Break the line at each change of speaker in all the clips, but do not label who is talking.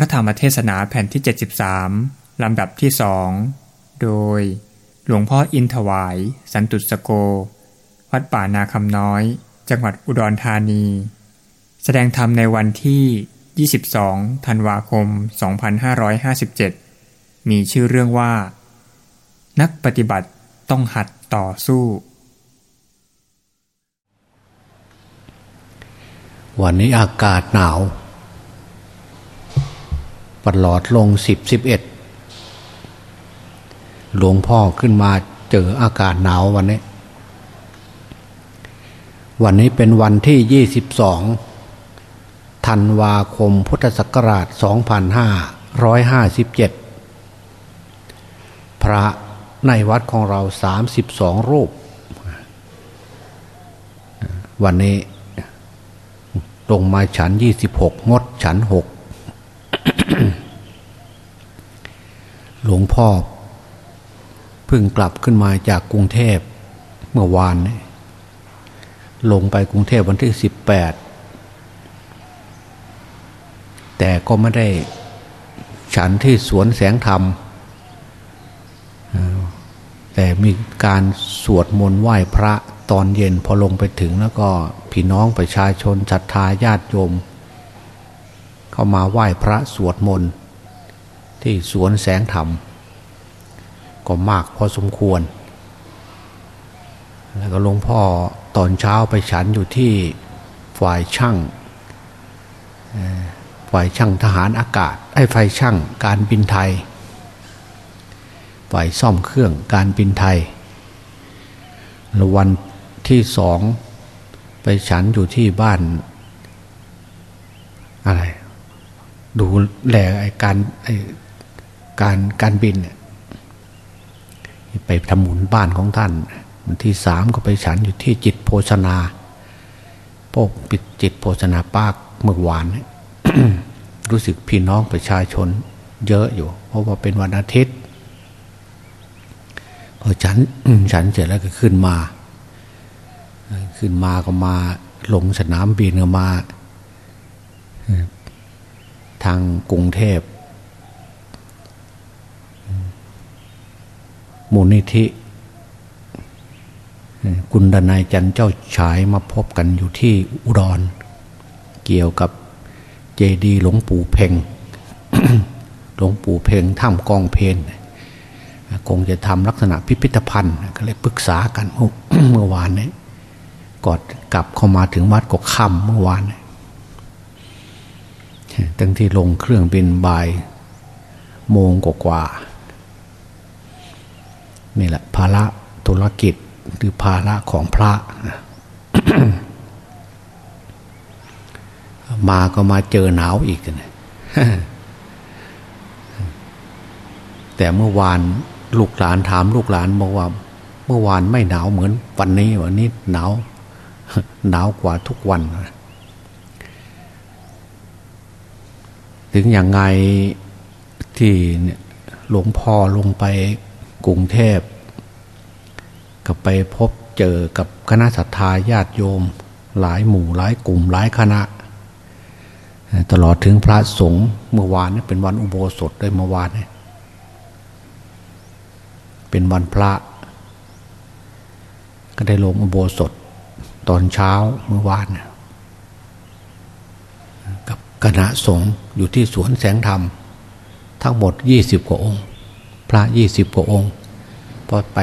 พระธรรมเทศนาแผ่นที่ 73 ลำดับที่สองโดย หลวงพ่ออินถวาย สันตุสโก วัดป่านาคำน้อย จังหวัดอุดรธานี แสดงธรรมในวันที่ 22 ธันวาคม 2557 มีชื่อเรื่องว่า นักปฏิบัติต้องหัดต่อสู้
วันนี้อากาศหนาว ปลอดลงสิบสิบเอ็ดหลวงพ่อขึ้นมาเจออากาศหนาววันนี้ วันนี้เป็นวันที่ยี่สิบสองธันวาคมพุทธศักราชสองพันห้าร้อยห้าสิบเจ็ดพระในวัดของเราสามสิบสองรูป วันนี้ลงมาฉันยี่สิบหกงดฉันหก หลวงพ่อเพิ่งกลับขึ้นมาจากกรุงเทพเมื่อวานนี้ลงไปกรุงเทพวันที่สิบแปดแต่ก็ไม่ได้ฉันที่สวนแสงธรรม แต่มีการสวดมนต์ไหว้พระตอนเย็นพอลงไปถึงแล้วก็พี่น้องประชาชนศรัทธาญาติโยม เข้ามาไหว้พระสวดมนต์ ที่สวนแสงธรรม ก็มากพอสมควร แล้วก็หลวงพ่อตอนเช้าไปฉันอยู่ที่ฝ่ายช่างฝ่ายช่างทหารอากาศ ไอ้ฝ่ายช่างการบินไทย ฝ่ายซ่อมเครื่องการบินไทยแล้ววันที่สองไปฉันอยู่ที่บ้าน อะไร ดูแลไอ้การไอ้ การการบินเนี่ยไปทำหมุนบ้านของท่านวันที่สามก็ไปฉันอยู่ที่จิตโภชนาพวกปิดจิตโภชนาปากเมื่อวานรู้สึกพี่น้องประชาชน เยอะอยู่ เพราะว่าเป็นวันอาทิตย์ พอฉันฉันเสร็จแล้วก็ขึ้นมา ขึ้นมาก็มาลงสนามบินก็มา ทางกรุงเทพ มูลนิธิกุณดนายจันเจ้าชายมาพบกันอยู่ที่อุดร เกี่ยวกับเจดีหลวงปู่เพ่งหลวงปู่เพ่งถ้ำกองเพนคงจะทำลักษณะพิพิธภัณฑ์ ก็เลยปรึกษากันเมื่อวานนี้กอนกลับเข้ามาถึงวัดก็ค่ำเมื่อวานตั้งที่ลงเครื่องบินบ่ายโมงกว่า นี่แหละ ภาระธุรกิจหรือภาระของพระ มาก็มาเจอหนาวอีกนะแต่เมื่อวานลูกหลานถามลูกหลานบอกว่า เมื่อวานไม่หนาวเหมือนวันนี้วันนี้หนาวหนาวกว่าทุกวัน ถึงอย่างไงที่หลวงพ่อลงไป กรุงเทพก็ไปพบเจอกับคณะศรัทธาญาติโยม หลายหมู่หลายกลุ่มหลายคณะ ตลอดถึงพระสงฆ์เมื่อวานนี่เป็นวันอุโบสถด้วยเมื่อวานนี่เป็นวันพระ ก็ได้ลงอุโบสถตอนเช้าเมื่อวานกับคณะสงฆ์อยู่ที่สวนแสงธรรม ทั้งหมดยี่สิบกว่าองค์ พระยี่สิบกว่าองค์พอไป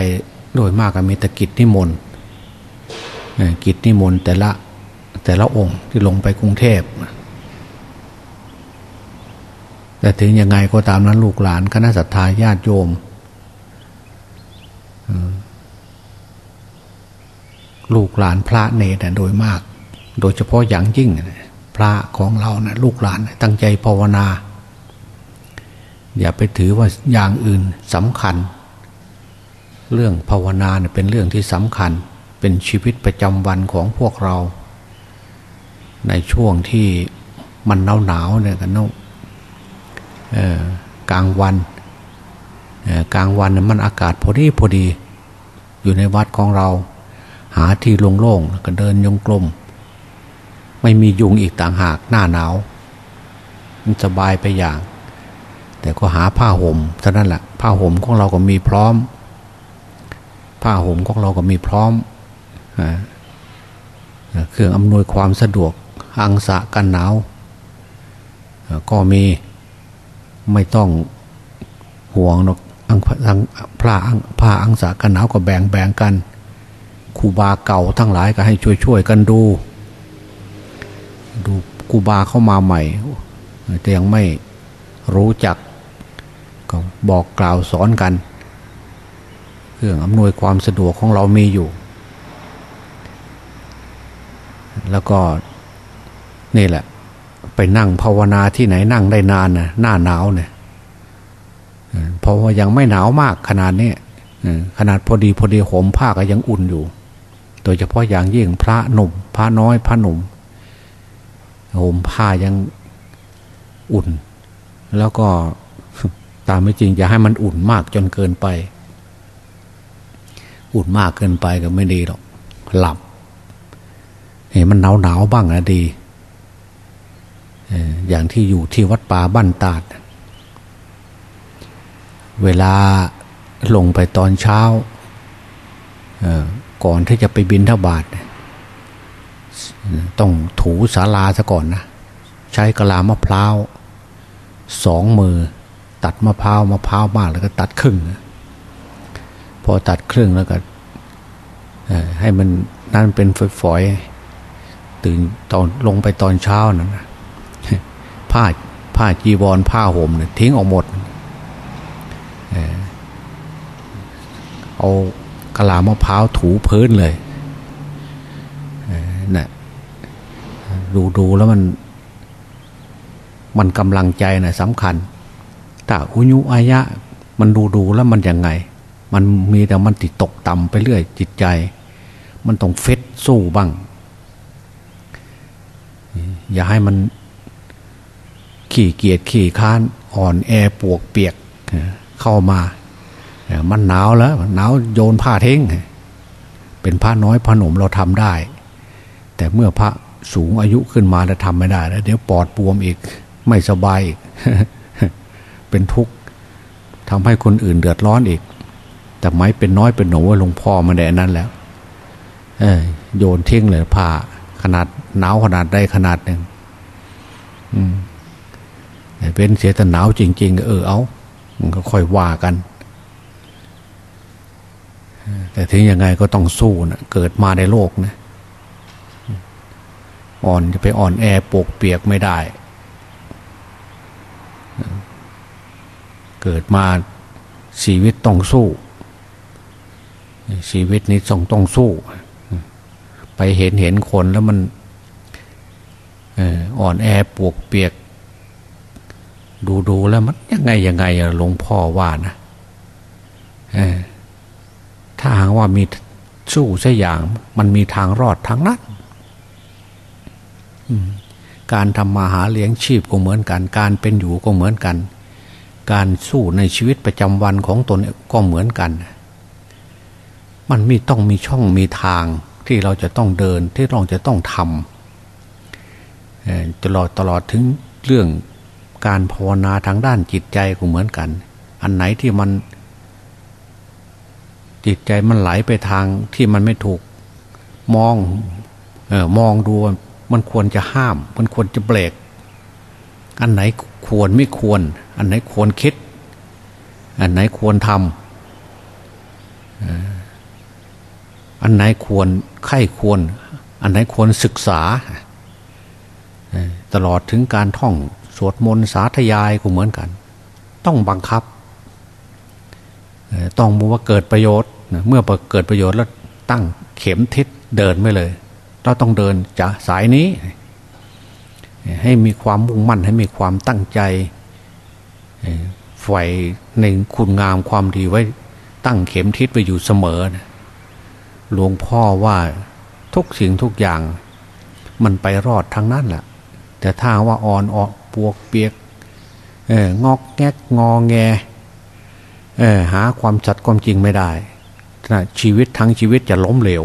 โดยมากก็มีตะกิจนิมนต์กิจนิมนต์แต่ละแต่ละองค์ที่ลงไปกรุงเทพแต่ถึงยังไงก็ตามนั้นลูกหลานคณะสัตยาญาติโยมลูกหลานพระเนรโดยมาก โดยเฉพาะอย่างยิ่ง พระของเรานะลูกหลานตั้งใจภาวนา อย่าไปถือว่าอย่างอื่นสำคัญ เรื่องภาวนาเนี่ยเป็นเรื่องที่สำคัญ เป็นชีวิตประจำวันของพวกเรา ในช่วงที่มันหนาวหนาวเนี่ยกันนกลางวันกลางวันมันอากาศพอดีพอดี อยู่ในวัดของเรา หาที่โล่งๆก็เดินยงกลม ไม่มียุงอีกต่างหากหน้าหนาวมันสบายไปอย่าง แต่ก็หาผ้าห่มเท่านั้นแหละผ้าห่มของเราก็มีพร้อม ผ้าห่มของเราก็มีพร้อมเครื่องอำนวยความสะดวกอังสะกันหนาวก็มีไม่ต้องห่วงหรอกอังผ้าอังผ้าอังสะกันหนาวก็แบ่งแบ่งกันครูบาเก่าทั้งหลายก็ให้ช่วยช่วยกันดู ดูครูบาเข้ามาใหม่ แต่ยังไม่รู้จัก ก็บอกกล่าวสอนกัน เครื่องอำนวยความสะดวกของเรามีอยู่ แล้วก็นี่แหละ ไปนั่งภาวนาที่ไหนนั่งได้นานนะหน้าหนาวเนี่ยเพราะว่ายังไม่หนาวมากขนาดนี้ขนาดพอดีพอดีห่มผ้าก็ยังอุ่นอยู่ โดยเฉพาะอย่างยิ่งพระหนุ่ม พระน้อยพระหนุ่มห่มผ้ายังอุ่น แล้วก็ ตามไม่จริงจะให้มันอุ่นมากจนเกินไป อุ่นมากเกินไปก็ไม่ดีหรอก หลับเห็นมันหนาวหนาวบ้างนะดีอย่างที่อยู่ที่วัดป่าบ้านตาด เวลาลงไปตอนเช้า ก่อนที่จะไปบินทบาทต้องถูสาลาซะก่อนนะ ใช้กะลามะพร้าวสองมือ ตัดมะพร้าวมะพร้าวมากแล้วก็ตัดครึ่ง พอตัดครึ่งแล้วก็ให้มันนั่นเป็นฝอยๆตื่นตอนลงไปตอนเช้านั่นผ้าผ้าจีวรผ้าห่มเนี่ยทิ้งออกหมดเอากะลามะพร้าวถูพื้นเลยนะ่ะดูดูแล้วมัน มันกำลังใจน่ะสำคัญ ถ้าอุญุอายะ มันดูดูแล้วมันยังไง มันมีแต่มันติดตกต่ำไปเรื่อยจิตใจ มันต้องเฟดสู้บ้าง อย่าให้มันขี่เกียจขี่ค้านอ่อนแอปวกเปียกเข้ามา มันหนาวแล้วหนาวโยนผ้าเท้งเป็นพระน้อยพระหนุ่มเราทำได้ แต่เมื่อพระสูงอายุขึ้นมาแล้วทำไม่ได้แล้วเดี๋ยวปอดบวมอีก ไม่สบายอีก เป็นทุกข์ทำให้คนอื่นเดือดร้อนอีก แต่ไม่เป็นน้อยเป็นหนูว่าหลวงพ่อมาแดนั้นแล้วเออโยนทิ้งเลยผ้าขนาดหนาวขนาดใดขนาดหนึ่งเป็นเสียแต่หนาวจริง ๆ เออเอามันก็ค่อยว่ากัน แต่ถึงยังไงก็ต้องสู้นะเกิดมาในโลกนะอ่อนจะไปอ่อนแอปกเปียกไม่ได้ เกิดมาชีวิตต้องสู้ ชีวิตนี้ต้องต้องสู้ ไปเห็นเห็นคนแล้วมันอ่อนแอปวกเปียก ดูดูแล้วมันยังไงยังไงหลวงพ่อว่านะถ้าหากว่ามีสู้สัอย่าง มันมีทางรอดทางนั้นการทำมาหาเลี้ยงชีพก็เหมือนกัน การเป็นอยู่ก็เหมือนกัน การสู้ในชีวิตประจำวันของตนก็เหมือนกัน มันมีต้องมีช่องมีทางที่เราจะต้องเดินที่เราจะต้องทำตลอดตลอดถึงเรื่องการภาวนาทางด้านจิตใจก็เหมือนกัน อันไหนที่มัน จิตใจมันไหลไปทางที่มันไม่ถูกมองออมองดูมันควรจะห้าม มันควรจะเบรกอันไหน ควรไม่ควร อันไหนควรคิด อันไหนควรทำอันไหนควรไข้ควร อันไหนควรศึกษา ตลอดถึงการท่องสวดมนต์สาธยายก็เหมือนกัน ต้องบังคับ ต้องมูว่าเกิดประโยชน์ เมื่อเกิดประโยชน์แล้วตั้งเข็มทิศเดินไม่เลย เราต้องเดินจากสายนี้ ให้มีความมุ่งมั่นให้มีความตั้งใจใฝ่ในคุณงามความดีไว้ตั้งเข็มทิศไปอยู่เสมอนะหลวงพ่อว่าทุกสิ่งทุกอย่าง มันไปรอดทั้งนั้นแหละแต่ถ้าว่าอ่อนออกปวกเปียกงอกแงกงอแงหาความจัดความจริงไม่ได้ชีวิตทั้งชีวิตจะล้มเหลว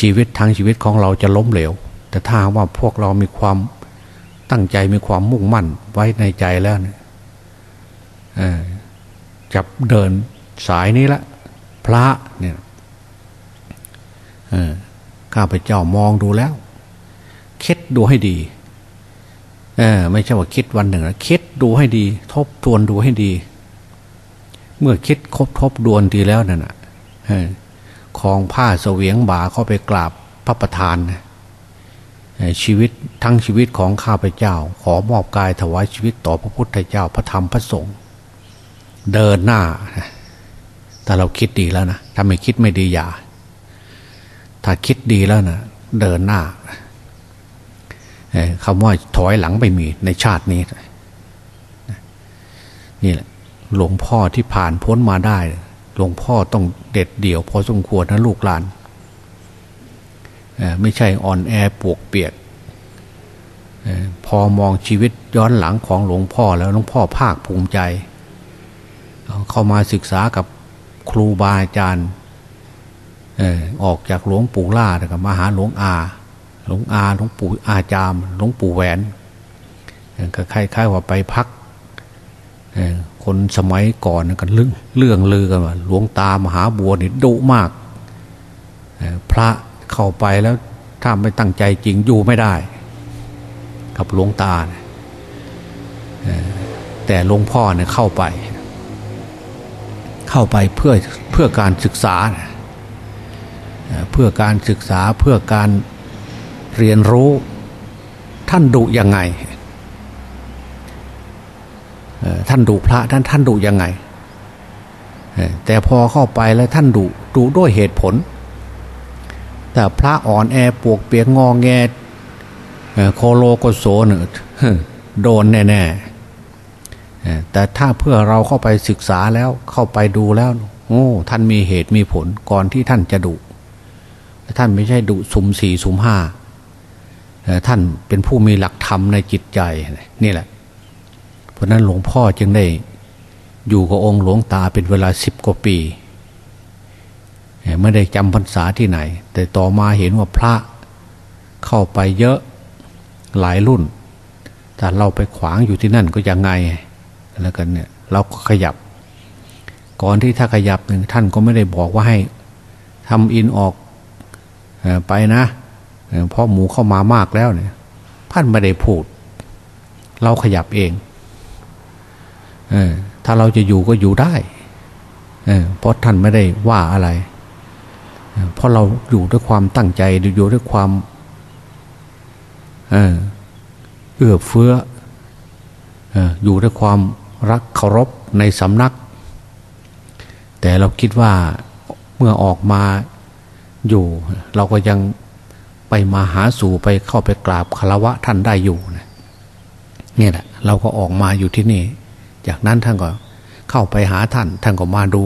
ชีวิตทั้งชีวิตของเราจะล้มเหลว แต่ถ้าว่าพวกเรามีความตั้งใจมีความมุ่งมั่นไว้ในใจแล้วเนี่ยจับเดินสายนี้ละ พระเนี่ยข้าพเจ้ามองดูแล้ว คิดดูให้ดีไม่ใช่ว่าคิดวันหนึ่งนะคิดดูให้ดี ทบทวนดูให้ดี เมื่อคิดครบทบดวนดีแล้วนั่นนะคลองผ้าเสวียงบ่าเข้าไปกราบพระประธาน ชีวิตทั้งชีวิตของข้าพเจ้า ขอมอบกายถวายชีวิตต่อพระพุทธเจ้าพระธรรมพระสงฆ์เดินหน้า แต่เราคิดดีแล้วนะถ้าไม่คิดไม่ดีอย่า ถ้าคิดดีแล้วนะเดินหน้าคำว่าถอยหลังไม่มีในชาตินี้นี่แหละหลวงพ่อที่ผ่านพ้นมาได้ หลวงพ่อต้องเด็ดเดี่ยวพอสมควรนะลูกหลาน ไม่ใช่อ่อนแอปวกเปียกพอมองชีวิตย้อนหลังของหลวงพ่อแล้วหลวงพ่อภาคภูมิใจ เข้ามาศึกษากับครูบาอาจารย์ออกจากหลวงปู่ล่าแล้วก็มาหาหลวงอา หลวงอาหลวงปู่อาจามหลวงปู่แหวนก็คล้ายๆว่าไปพักคนสมัยก่อนกันเรื่องเรื่องลือกันว่าหลวงตามหาบัวนี่ดุมากพระ เข้าไปแล้วถ้าไม่ตั้งใจจริงอยู่ไม่ได้ กับหลวงตาแต่หลวงพ่อเนี่ยเข้าไป เข้าไปเพื่อเพื่อการศึกษาเพื่อการศึกษาเพื่อการเรียนรู้ท่านดุยังไงท่านดุพระท่านท่านดุยังไงแต่พอเข้าไปแล้วท่านดุดุด้วยเหตุผล แต่พระอ่อนแอปวกเปียกงองแงโคโลโกโซเนโดนแน่ๆแต่ถ้าเพื่อเราเข้าไปศึกษาแล้วเข้าไปดูแล้ว โอ้ ท่านมีเหตุมีผลก่อนที่ท่านจะดุท่านไม่ใช่ดุสุมสี่สุมห้าท่านเป็นผู้มีหลักธรรมในจิตใจนี่แหละ เพราะนั้นหลวงพ่อจึงได้อยู่กับองค์หลวงตาเป็นเวลาสิบกว่าปี ไม่ได้จำพรรษาที่ไหน แต่ต่อมาเห็นว่าพระเข้าไปเยอะหลายรุ่น แต่เราไปขวางอยู่ที่นั่นก็ยังไงแล้วกันเนี่ยเราก็ขยับ ก่อนที่ถ้าขยับหนึ่งท่านก็ไม่ได้บอกว่าให้ทำอินออกไปนะเพราะหมูเข้ามามากแล้วเนี่ยท่านไม่ได้พูด เราขยับเองเออถ้าเราจะอยู่ก็อยู่ได้เออเพราะท่านไม่ได้ว่าอะไร เพราะเราอยู่ด้วยความตั้งใจอยู่ด้วยความเอื้อเฟื้ออยู่ด้วยความรักเคารพในสำนัก แต่เราคิดว่าเมื่อออกมาอยู่ เราก็ยังไปมาหาสู่ไปเข้าไปกราบคารวะท่านได้อยู่นะเนี่ยแหละเราก็ออกมาอยู่ที่นี่ จากนั้นท่านก็เข้าไปหาท่าน ท่านก็มาดู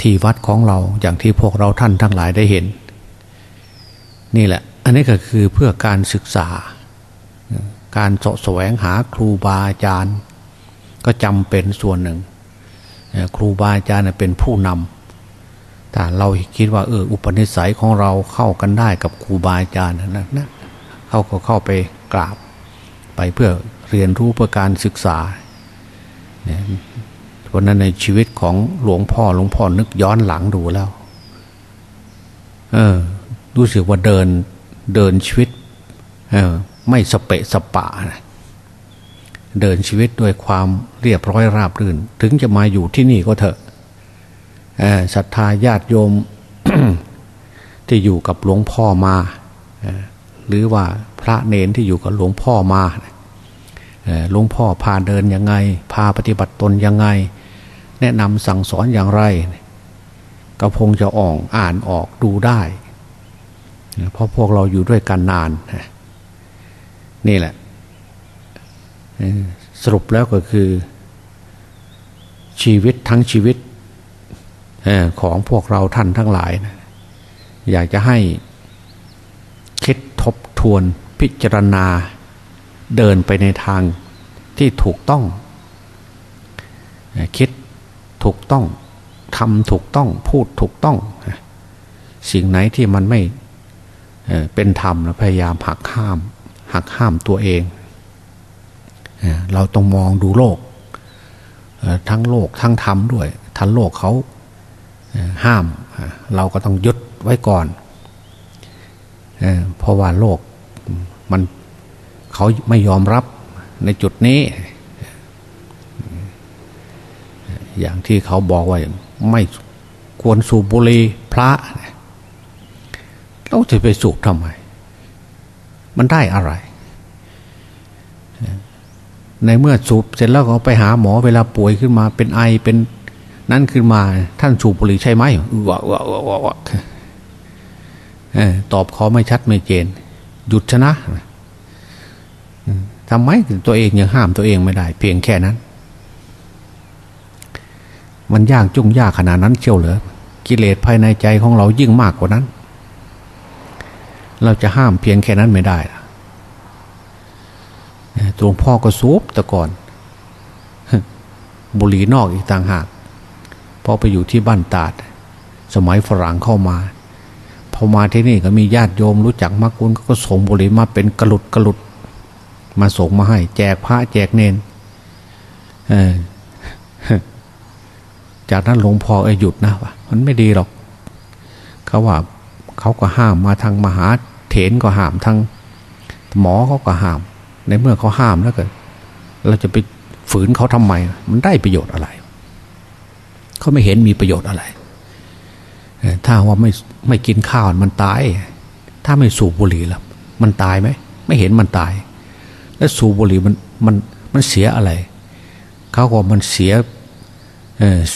ที่วัดของเราอย่างที่พวกเราท่านทั้งหลายได้เห็น นี่แหละ อันนี้ก็คือเพื่อการศึกษา การสะแสวงหาครูบาอาจารย์ ก็จำเป็นส่วนหนึ่ง ครูบาอาจารย์เป็นผู้นำถ้าเราคิดว่าเอออุปนิสัยของเราเข้ากันได้กับครูบาอาจารย์นะนะเขาก็เข้าไปกราบ ไปเพื่อเรียนรู้เพื่อการศึกษา เนี่ยเพราะนั้นในชีวิตของหลวงพ่อหลวงพ่อนึกย้อนหลังดูแล้ว เออ รู้สึกว่าเดินเดินชีวิต เออ ไม่สเปะสปะนะเดินชีวิตด้วยความเรียบร้อยราบรื่น ถึงจะมาอยู่ที่นี่ก็เถอะศรัทธาญาติโยมที่อยู่กับหลวงพ่อมา หรือว่าพระเนนที่อยู่กับหลวงพ่อมาหลวงพ่อพาเดินยังไง พาปฏิบัติตนยังไง แนะนำสั่งสอนอย่างไรก็คงจะอ่องอ่านออกดูได้ เพราะพวกเราอยู่ด้วยกันนาน นี่แหละ สรุปแล้วก็คือชีวิตทั้งชีวิตของพวกเราท่านทั้งหลายนะอยากจะให้คิดทบทวนพิจารณาเดินไปในทางที่ถูกต้อง คิด ถูกต้องทำถูกต้องพูดถูกต้อง สิ่งไหนที่มันไม่เป็นธรรมพยายามหักห้ามหักห้ามตัวเอง เราต้องมองดูโลก ทั้งโลกทั้งธรรมด้วย ทั้งโลกเขาห้าม เราก็ต้องยึดไว้ก่อน เพราะว่าโลกมันเขาไม่ยอมรับในจุดนี้ อย่างที่เขาบอกว่าไม่ควรสูบบุหรี่พระเราจะไปสูบทำไม มันได้อะไร ในเมื่อสูบเสร็จแล้วก็ไปหาหมอเวลาป่วยขึ้นมาเป็นไอเป็นนั่นขึ้นมาท่านสูบบุหรี่ใช่ไหมวะวะวะวะตอบเขอไม่ชัดไม่เจน หยุดชนะทำไมตัวเองยังห้ามตัวเองไม่ได้ เพียงแค่นั้น มันยากจุ่งยากขนาดนั้นเชียวเหรอกิเลสภายในใจของเรายิ่งมากกว่านั้น เราจะห้ามเพียงแค่นั้นไม่ได้หลวงพ่อก็สูบแต่ก่อน บุหรี่นอกอีกต่างหากพอไปอยู่ที่บ้านตาด สมัยฝรั่งเข้ามาพอมาที่นี่ก็มีญาติโยมรู้จักมากคุณก็ส่งบุหรี่มาเป็นกระลุดกระลุด มาส่งมาให้ แจกพระแจกเนน จากนั้นหลวงพ่อเอหยุดนะวะมันไม่ดีหรอก เขาว่าเขาก็ห้ามมาทางมหาเถนก็ห้ามทางหมอเขาก็ห้าม ในเมื่อเขาห้ามแล้วก็เราจะไปฝืนเขาทำไม มันได้ประโยชน์อะไร เขาไม่เห็นมีประโยชน์อะไร ถ้าว่าไม่ไม่กินข้าวมันตาย ถ้าไม่สูบบุหรี่แล้วมันตายไหม ไม่เห็นมันตาย แล้วสูบบุหรี่มันมันมันเสียอะไร เขาบอกมันเสีย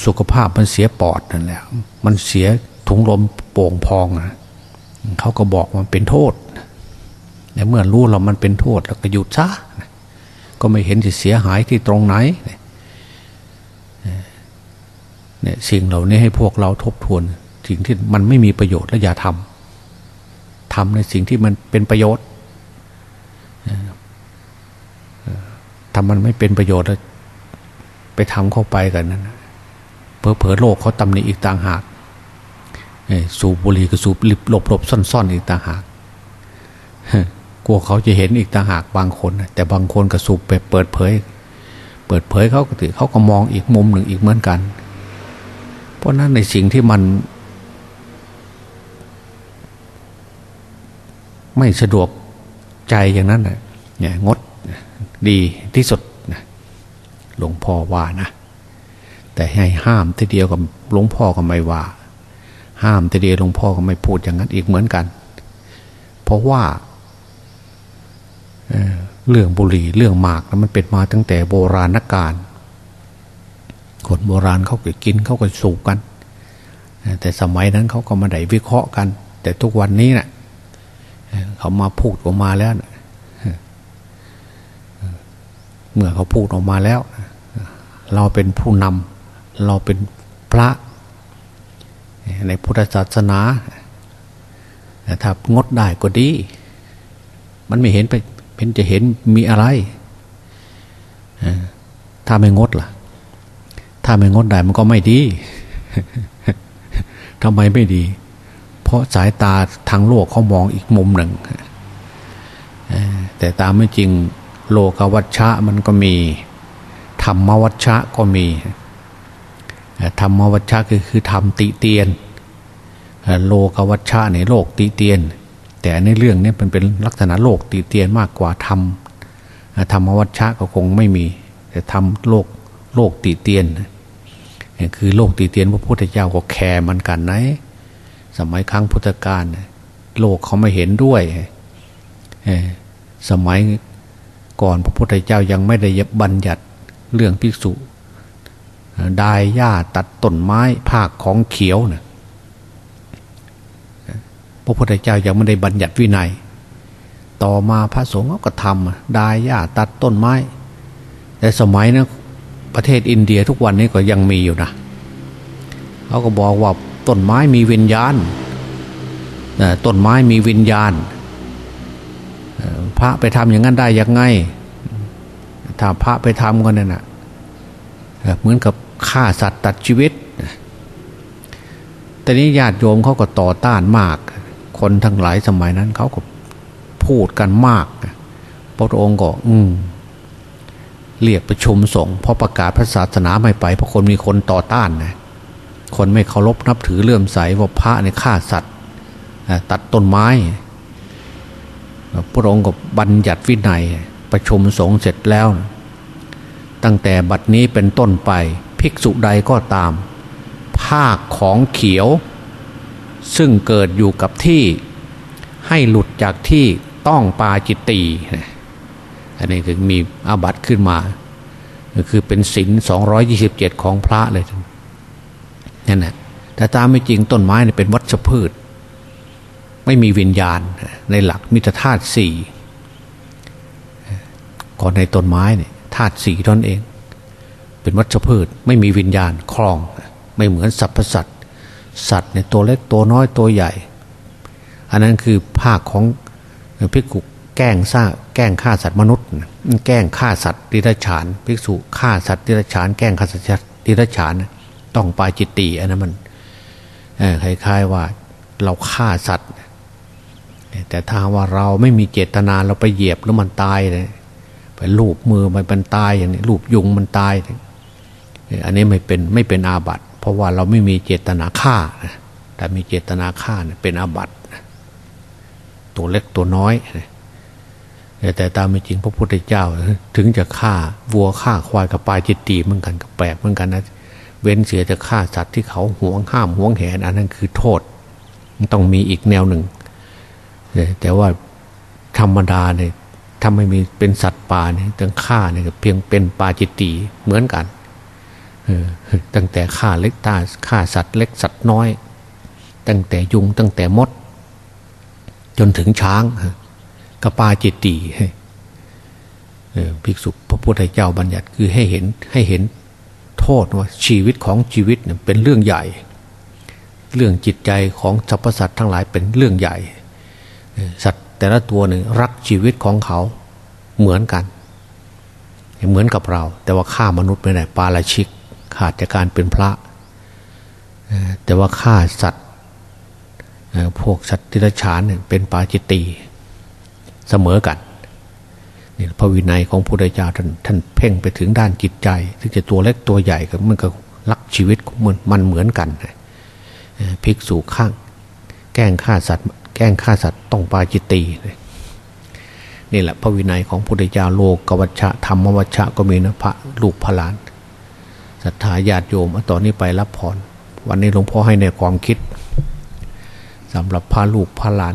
สุขภาพมันเสียปอดนั่นแหละ มันเสียถุงลมโป่งพองนะเขาก็บอกมันเป็นโทษแต่เมื่อรู้เรามันเป็นโทษแล้วก็หยุดซะก็ไม่เห็นจะเสียหายที่ตรงไหนเนี่ยสิ่งเหล่านี้ให้พวกเราทบทวน สิ่งที่มันไม่มีประโยชน์และอย่าทำทำในสิ่งที่มันเป็นประโยชน์ถ้ามันไม่เป็นประโยชน์ไปทำเข้าไปกันนั้น เพอเพอโลกเขาตำหนิอีกต่างหากสูบบุหรี่ก็สูบลิบหลบหลบซ่อนๆอีกต่างหากกลัวเขาจะเห็นอีกต่างหากบางคน แต่บางคนก็สูบไปเปิดเผย เปิดเผยเขาก็ถือเขาก็มองอีกมุมหนึ่งอีกเหมือนกัน เพราะนั้นในสิ่งที่มัน ไม่สะดวกใจอย่างนั้นเนี่ยงดดีที่สุดหลวงพ่อว่านะ แต่ให้ห้ามทีเดียวกับหลวงพ่อก็ไม่ว่า ห้ามทีเดียวหลวงพ่อก็ไม่พูดอย่างนั้นอีกเหมือนกัน เพราะว่าเรื่องบุหรี่เรื่องหมากมันเป็นมาตั้งแต่โบราณกาลคนโบราณเขาก็กินเขาก็สูบกัน แต่สมัยนั้นเขาก็มาได้วิเคราะห์กัน แต่ทุกวันนี้นะ่ะเขามาพูดออกมาแล้วนะเมื่อเขาพูดออกมาแล้ว เราเป็นผู้นำ เราเป็นพระในพุทธศาสนาถ้างดได้ก็ดี มันไม่เห็นไปเป็นจะเห็นมีอะไรถ้าไม่งดล่ะ ถ้าไม่งดได้มันก็ไม่ดีทำไมไม่ดี เพราะสายตาทางโลกเขามองอีกมุมหนึ่งแต่ตามไม่จริงโลกวัชชะมันก็มี ธรรมวัชชะก็มี ธรรมวัชชะคือคือธรรมติเตียน โลกวัชชะในโลกติเตียน แต่ในเรื่องนี้มันเป็นลักษณะโลกติเตียนมากกว่าธรรมธรรมวัชชะก็คงไม่มี แต่ธรรมโลกโลกติเตียน คือโลกติเตียนพระพุทธเจ้าก็แคร์มันกันนะสมัยครั้งพุทธกาลโลกเขาไม่เห็นด้วยสมัยก่อนพระพุทธเจ้ายังไม่ได้บัญญัติเรื่องภิกษุ ดายหญ้าตัดต้นไม้ภาคของเขียวเนะพระพุทธเจ้ายังไม่ได้บัญญัติวินัย ต่อมาพระสงฆ์ก็ทำดายหญ้าตัดต้นไม้ แต่สมัยนะประเทศอินเดียทุกวันนี้ก็ยังมีอยู่นะเขาก็บอกว่าต้นไม้มีวิญญาณต้นไม้มีวิญญาณ พระไปทำอย่างนั้นได้ยังไงถ้าพระไปทำกันนั่นนะเหมือนกับ ฆ่าสัตว์ตัดชีวิต แต่นี้ญาติโยมเขาก็ต่อต้านมาก คนทั้งหลายสมัยนั้นเขาก็พูดกันมาก พระองค์ก็อืมเรียกประชุมสงฆ์พราะประกาศพระศาสนาไม่ไป เพราะคนมีคนต่อต้านนะคนไม่เคารพนับถือเลื่อมใสว่าพระเนี่ยฆ่าสัตว์ตัดต้นไม้ พระองค์ก็บัญญัติวินัยประชุมสงฆ์เสร็จแล้ว ตั้งแต่บัดนี้เป็นต้นไป ภิกษุใดก็ตามภาของเขียว ซึ่งเกิดอยู่กับที่ให้หลุดจากที่ต้องปาจิตตีอันนี้คือมีอาบัตขึ้นมา คือเป็นศินสองยี่สิบเจ็ดของพระเลยนั่นแหละแต่ตามไม่จริงต้นไม้เนี่ยเป็นวัชพืช ไม่มีวิญญาณในหลักมิตรธาตุสี่ก่อนในต้นไม้เนี่ยธาตุสี่ตนเอง เป็นวัชพืช ไม่มีวิญญาณคลอง ไม่เหมือนสรรพสัตว์สัตว์เนี่ยตัวเล็กตัวน้อยตัวใหญ่ อันนั้นคือภาคของพิกุแกล้งซ่าแกล้งฆ่าสัตว์มนุษย์ แกล้งฆ่าสัตว์ดิรัจฉาน ภิกษุฆ่าสัตว์ดิรัจฉาน แกล้งฆ่าสัตว์ดิรัจฉาน ต้องปาจิตตีอันนั้นมันคล้ายๆว่าเราฆ่าสัตว์ แต่ถ้าว่าเราไม่มีเจตนาเราไปเหยียบแล้วมันตายเลยไปลูบมือมันเป็นตายอย่างนี้ลูบยุงมันตาย อันนี้ไม่เป็นไม่เป็นอาบัติ เพราะว่าเราไม่มีเจตนาฆ่าแต่มีเจตนาฆ่าเป็นอาบัติตัวเล็กตัวน้อยแต่ตามจริงพระพุทธเจ้า ถึงจะฆ่าวัวฆ่าควายกับปลาจิตตีเหมือนกันกับแปลกเหมือนกันนะเว้นเสียจะฆ่าสัตว์ที่เขาห่วงห้ามห่วงแหนอันนั้นคือโทษต้องมีอีกแนวหนึ่งแต่ว่าธรรมดาเนี่ยถ้าไม่มีเป็นสัตว์ป่าเนี่ยตั้งฆ่าเนี่ยเพียงเป็นปลาจิตตีเหมือนกัน ตั้งแต่ฆ่าเล็กตาฆ่าสัตว์เล็กสัตว์น้อย ตั้งแต่ยุงตั้งแต่มด จนถึงช้างกระปาจิตตีภิกษุพระพุทธเจ้าบัญญัติคือให้เห็นให้เห็นโทษว่าชีวิตของชีวิตเป็นเรื่องใหญ่ เรื่องจิตใจของสรรพสัตว์ทั้งหลายเป็นเรื่องใหญ่ สัตว์แต่ละตัวหนึ่งรักชีวิตของเขาเหมือนกัน เหมือนกับเรา แต่ว่าฆ่ามนุษย์ไม่ได้ปาราชิก ขาดจากการเป็นพระ แต่ว่าฆ่าสัตว์พวกสัตว์ทิรฉานเป็นปาจิตตีเสมอกันนี่พระวินัยของพุทธเจ้าท่านท่านเพ่งไปถึงด้านจิตใจ ถึงจะตัวเล็กตัวใหญ่ก็มันก็รักชีวิตมันมันเหมือนกันภิกษุข้าง แกล้งฆ่าสัตว์ แกล้งฆ่าสัตว์ต้องปาจิตตีนี่แหละพระวินัยของพุทธเจ้าโลกกวัชชะธรรมวัชชะก็มีนะพระลูกพระหลาน ศรัทธาญาติโยมต่อนนี้ไปรับพรวันนี้หลวงพ่อให้ในความคิดสำหรับพระลูกพระหลาน